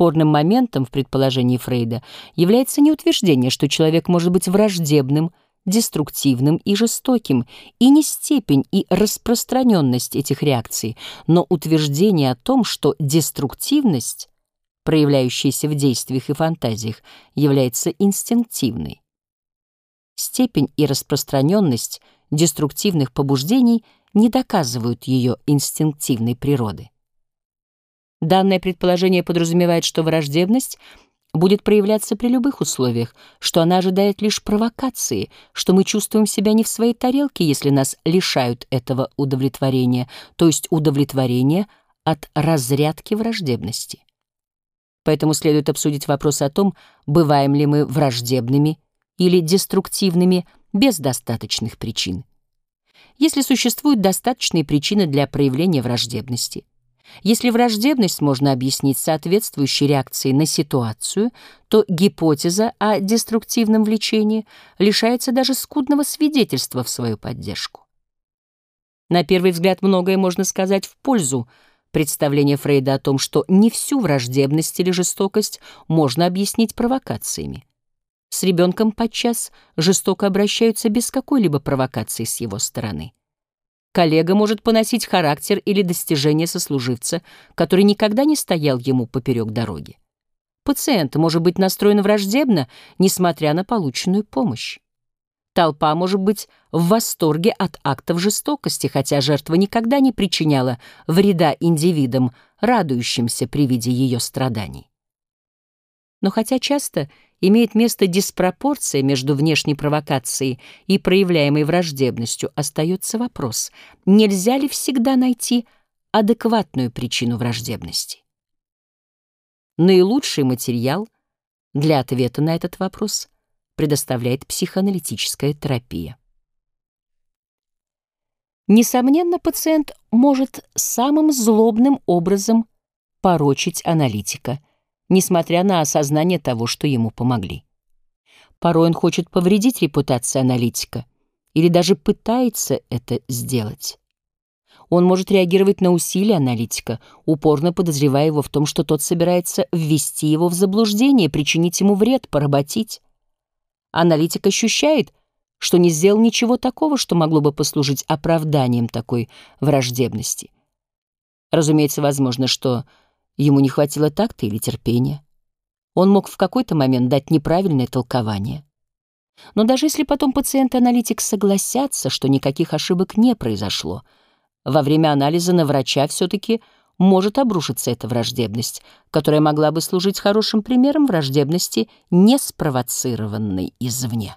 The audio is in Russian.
Спорным моментом в предположении Фрейда является не утверждение, что человек может быть враждебным, деструктивным и жестоким, и не степень и распространенность этих реакций, но утверждение о том, что деструктивность, проявляющаяся в действиях и фантазиях, является инстинктивной. Степень и распространенность деструктивных побуждений не доказывают ее инстинктивной природы. Данное предположение подразумевает, что враждебность будет проявляться при любых условиях, что она ожидает лишь провокации, что мы чувствуем себя не в своей тарелке, если нас лишают этого удовлетворения, то есть удовлетворения от разрядки враждебности. Поэтому следует обсудить вопрос о том, бываем ли мы враждебными или деструктивными без достаточных причин. Если существуют достаточные причины для проявления враждебности, если враждебность можно объяснить соответствующей реакцией на ситуацию, то гипотеза о деструктивном влечении лишается даже скудного свидетельства в свою поддержку. На первый взгляд многое можно сказать в пользу представления Фрейда о том, что не всю враждебность или жестокость можно объяснить провокациями. С ребенком подчас жестоко обращаются без какой-либо провокации с его стороны. Коллега может поносить характер или достижения сослуживца, который никогда не стоял ему поперек дороги. Пациент может быть настроен враждебно, несмотря на полученную помощь. Толпа может быть в восторге от актов жестокости, хотя жертва никогда не причиняла вреда индивидам, радующимся при виде ее страданий. Но хотя часто имеет место диспропорция между внешней провокацией и проявляемой враждебностью, остается вопрос, нельзя ли всегда найти адекватную причину враждебности? Наилучший материал для ответа на этот вопрос предоставляет психоаналитическая терапия. Несомненно, пациент может самым злобным образом порочить аналитика – несмотря на осознание того, что ему помогли. Порой он хочет повредить репутацию аналитика или даже пытается это сделать. Он может реагировать на усилия аналитика, упорно подозревая его в том, что тот собирается ввести его в заблуждение, причинить ему вред, поработить. Аналитик ощущает, что не сделал ничего такого, что могло бы послужить оправданием такой враждебности. Разумеется, возможно, что Ему не хватило такта или терпения. Он мог в какой-то момент дать неправильное толкование. Но даже если потом пациент и аналитик согласятся, что никаких ошибок не произошло, во время анализа на врача все-таки может обрушиться эта враждебность, которая могла бы служить хорошим примером враждебности, не спровоцированной извне.